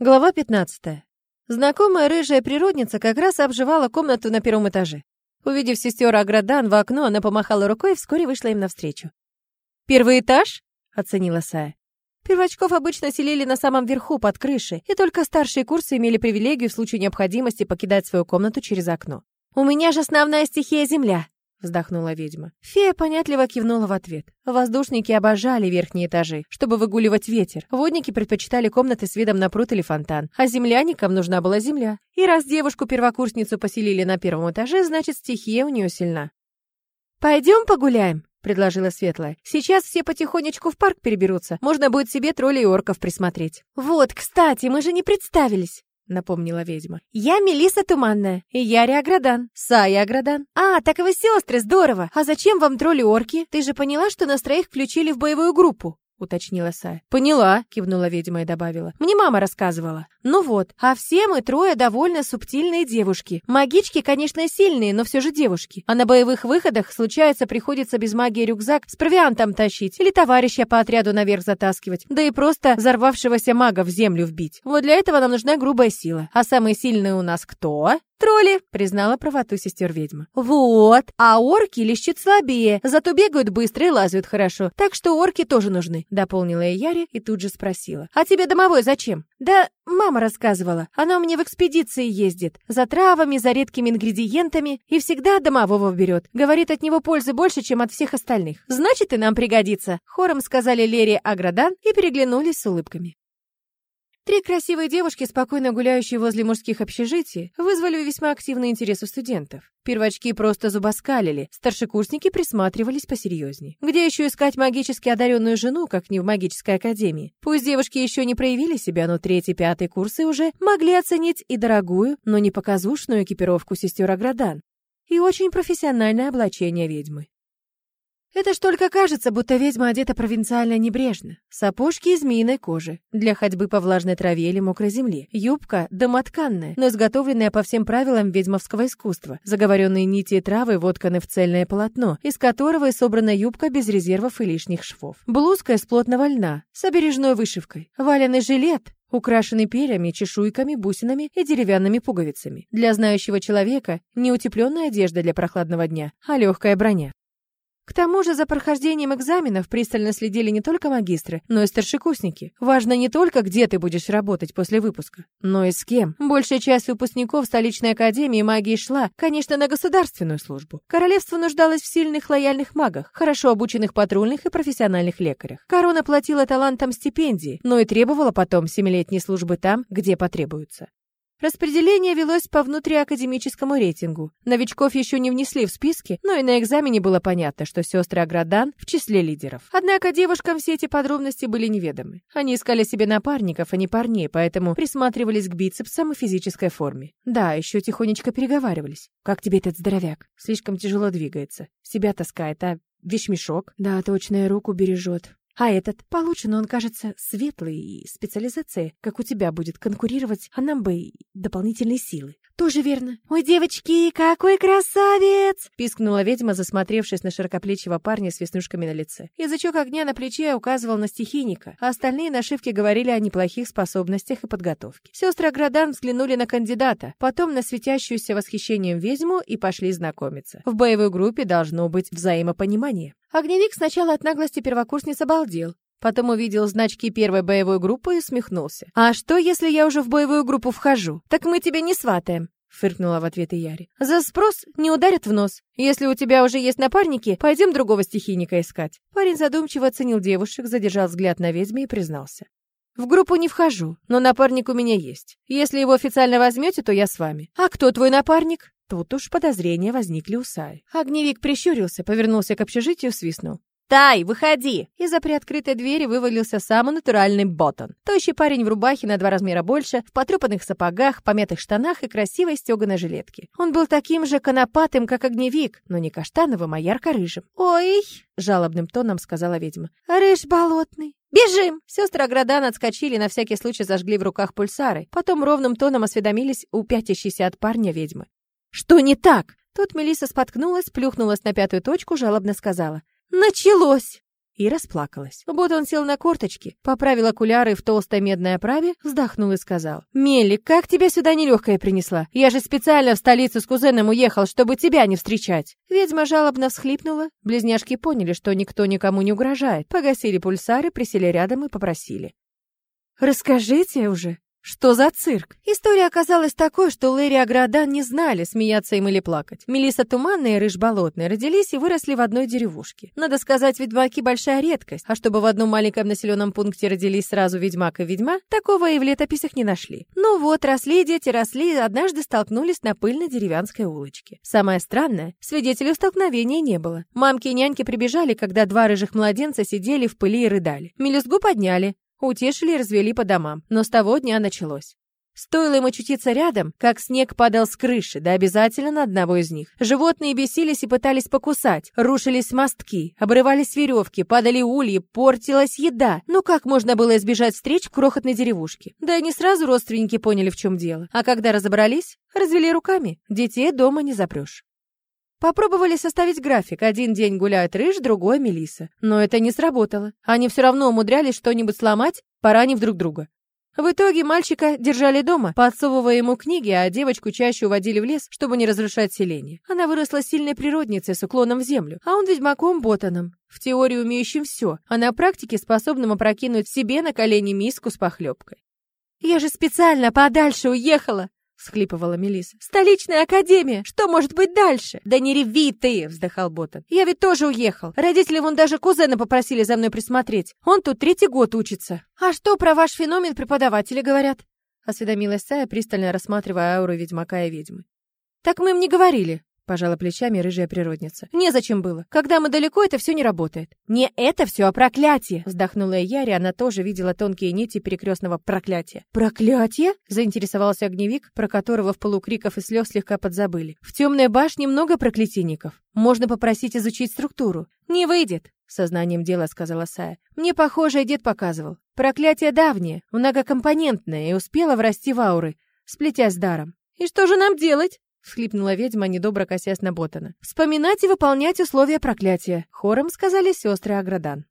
Глава 15. Знакомая рыжая природница как раз обживала комнату на первом этаже. Увидев сестер Аградан в окно, она помахала рукой и вскоре вышла им навстречу. «Первый этаж?» — оценила Сая. Первочков обычно селили на самом верху, под крышей, и только старшие курсы имели привилегию в случае необходимости покидать свою комнату через окно. «У меня же основная стихия — земля», вздохнула ведьма. Фея понятливо кивнула в ответ. Воздушники обожали верхние этажи, чтобы выгуливать ветер. Водники предпочитали комнаты с видом на пруд или фонтан, а земляникам нужна была земля. И раз девушку-первокурсницу поселили на первом этаже, значит, стихия у нее сильна. «Пойдем погуляем», — предложила Светлая. «Сейчас все потихонечку в парк переберутся. Можно будет себе троллей и орков присмотреть». «Вот, кстати, мы же не представились». — напомнила ведьма. «Я Мелиса Туманная, и я Риаградан, Сая Аградан». «А, так вы сестры, здорово! А зачем вам тролли-орки? Ты же поняла, что нас троих включили в боевую группу?» — уточнила Сая. «Поняла», — кивнула ведьма и добавила. «Мне мама рассказывала». «Ну вот, а все мы трое довольно субтильные девушки. Магички, конечно, сильные, но все же девушки. А на боевых выходах, случается, приходится без магии рюкзак с провиантом тащить или товарища по отряду наверх затаскивать, да и просто взорвавшегося мага в землю вбить. Вот для этого нам нужна грубая сила. А самые сильные у нас кто?» «Тролли», — признала правоту сестер ведьма. «Вот, а орки лещут слабее, зато бегают быстро и лазают хорошо, так что орки тоже нужны», — дополнила я Яре и тут же спросила. «А тебе домовой зачем?» «Да мама рассказывала, она у меня в экспедиции ездит, за травами, за редкими ингредиентами и всегда домового берет. Говорит, от него пользы больше, чем от всех остальных. Значит, и нам пригодится», — хором сказали Лерия Аградан и переглянулись с улыбками. Три красивые девушки, спокойно гуляющие возле мужских общежитий, вызвали весьма активный интерес у студентов. Первочки просто зубоскалили, старшекурсники присматривались посерьезней. Где еще искать магически одаренную жену, как не в магической академии? Пусть девушки еще не проявили себя, но третий, пятый курсы уже могли оценить и дорогую, но не показушную экипировку сестер Аградан, и очень профессиональное облачение ведьмы. Это ж только кажется, будто ведьма одета провинциально небрежно. Сапожки из змеиной кожи, для ходьбы по влажной траве или мокрой земле. Юбка домотканная, но изготовленная по всем правилам ведьмовского искусства. Заговоренные нити и травы вотканы в цельное полотно, из которого и собрана юбка без резервов и лишних швов. Блузка из плотного льна, с обережной вышивкой. Валеный жилет, украшенный перьями, чешуйками, бусинами и деревянными пуговицами. Для знающего человека не утепленная одежда для прохладного дня, а легкая броня. К тому же за прохождением экзаменов пристально следили не только магистры, но и старшекурсники. Важно не только, где ты будешь работать после выпуска, но и с кем. Большая часть выпускников столичной академии магии шла, конечно, на государственную службу. Королевство нуждалось в сильных лояльных магах, хорошо обученных патрульных и профессиональных лекарях. Корона платила талантам стипендии, но и требовала потом семилетней службы там, где потребуются. Распределение велось по внутриакадемическому рейтингу. Новичков еще не внесли в списки, но и на экзамене было понятно, что сестры Аградан в числе лидеров. Однако девушкам все эти подробности были неведомы. Они искали себе напарников, а не парней, поэтому присматривались к бицепсам и физической форме. Да, еще тихонечко переговаривались. «Как тебе этот здоровяк? Слишком тяжело двигается. Себя таскает, а вещмешок?» «Да, точно, руку бережет. А этот получше, но он кажется светлый и специализация, как у тебя будет конкурировать, а нам бы дополнительные силы. Тоже верно. Ой, девочки, какой красавец! пискнула ведьма, засмотревшись на широкоплечего парня с веснушками на лице. Язычок огня на плече указывал на стихийника, а остальные нашивки говорили о неплохих способностях и подготовке. Сестры Градан взглянули на кандидата, потом на светящуюся восхищением ведьму и пошли знакомиться. В боевой группе должно быть взаимопонимание. Огневик сначала от наглости первокурсниц обалдел, потом увидел значки первой боевой группы и усмехнулся. «А что, если я уже в боевую группу вхожу? Так мы тебя не сватаем». — фыркнула в ответ Яри. «За спрос не ударят в нос. Если у тебя уже есть напарники, пойдем другого стихийника искать». Парень задумчиво оценил девушек, задержал взгляд на ведьме и признался. «В группу не вхожу, но напарник у меня есть. Если его официально возьмете, то я с вами. А кто твой напарник?» Тут уж подозрения возникли у Саи. Огневик прищурился, повернулся к общежитию, свистнул. «Тай, выходи!» Из-за приоткрытой двери вывалился самый натуральный ботан. Тощий парень в рубахе на два размера больше, в потрепанных сапогах, помятых штанах и красивой стеганой жилетке. Он был таким же конопатым, как огневик, но не каштановым, а ярко-рыжим. «Ой!» — жалобным тоном сказала ведьма. «Рыж болотный!» «Бежим!» Сестры Аградан отскочили, на всякий случай зажгли в руках пульсары. Потом ровным тоном осведомились у пятящейся от парня ведьмы. «Что не так?» Тут Мелиса споткнулась, плюхнулась на пятую точку, жалобно сказала. «Началось!» и расплакалась. Вот он сел на корточки, поправил окуляры в толстой медной оправе, вздохнул и сказал. «Мелли, как тебя сюда нелегкая принесла? Я же специально в столицу с кузеном уехал, чтобы тебя не встречать». Ведьма жалобно всхлипнула. Близняшки поняли, что никто никому не угрожает. Погасили пульсары, присели рядом и попросили. «Расскажите уже, что за цирк? История оказалась такой, что Лэри Аградан не знали, смеяться им или плакать. Мелиса Туманная и Рыж Болотная родились и выросли в одной деревушке. Надо сказать, ведьмаки большая редкость, а чтобы в одном маленьком населенном пункте родились сразу ведьмак и ведьма, такого и в летописях не нашли. Ну вот, росли дети, росли, однажды столкнулись на пыльной деревянской улочке. Самое странное, свидетелей столкновения не было. Мамки и няньки прибежали, когда два рыжих младенца сидели в пыли и рыдали. Мелюзгу подняли, Утешили и развели по домам, но с того дня началось. Стоило им очутиться рядом, как снег падал с крыши, да обязательно на одного из них. Животные бесились и пытались покусать, рушились мостки, обрывались веревки, падали ульи, портилась еда. Ну как можно было избежать встреч в крохотной деревушке? Да и не сразу родственники поняли, в чем дело. А когда разобрались, развели руками. Детей дома не запрешь. Попробовали составить график. Один день гуляет Рыж, другой — Мелиса. Но это не сработало. Они все равно умудрялись что-нибудь сломать, поранив друг друга. В итоге мальчика держали дома, подсовывая ему книги, а девочку чаще уводили в лес, чтобы не разрушать селение. Она выросла сильной природницей с уклоном в землю, а он ведьмаком-ботаном, в теории умеющим все, а на практике способным опрокинуть себе на колени миску с похлебкой. «Я же специально подальше уехала!» — всхлипывала Мелиса. «Столичная академия! Что может быть дальше?» «Да не реви ты!» — вздыхал Ботан. «Я ведь тоже уехал. Родители вон даже кузена попросили за мной присмотреть. Он тут третий год учится». «А что про ваш феномен преподаватели говорят?» — осведомилась Сая, пристально рассматривая ауру ведьмака и ведьмы. «Так мы им не говорили», Пожала плечами рыжая природница. Незачем было. Когда мы далеко, это все не работает. Не это все, а проклятие. Вздохнула Яри, она тоже видела тонкие нити перекрестного проклятия. Проклятие? Заинтересовался огневик, про которого в полукриков и слез слегка подзабыли. В темной башне много проклятийников. Можно попросить изучить структуру. Не выйдет. Сознанием дела сказала Сая. Мне похожее дед показывал. Проклятие давнее, многокомпонентное и успело врасти в ауры, сплетясь даром. И что же нам делать? Всхлипнула ведьма, недобро косясь на Ботана. «Вспоминать и выполнять условия проклятия», — хором сказали сестры Аградан.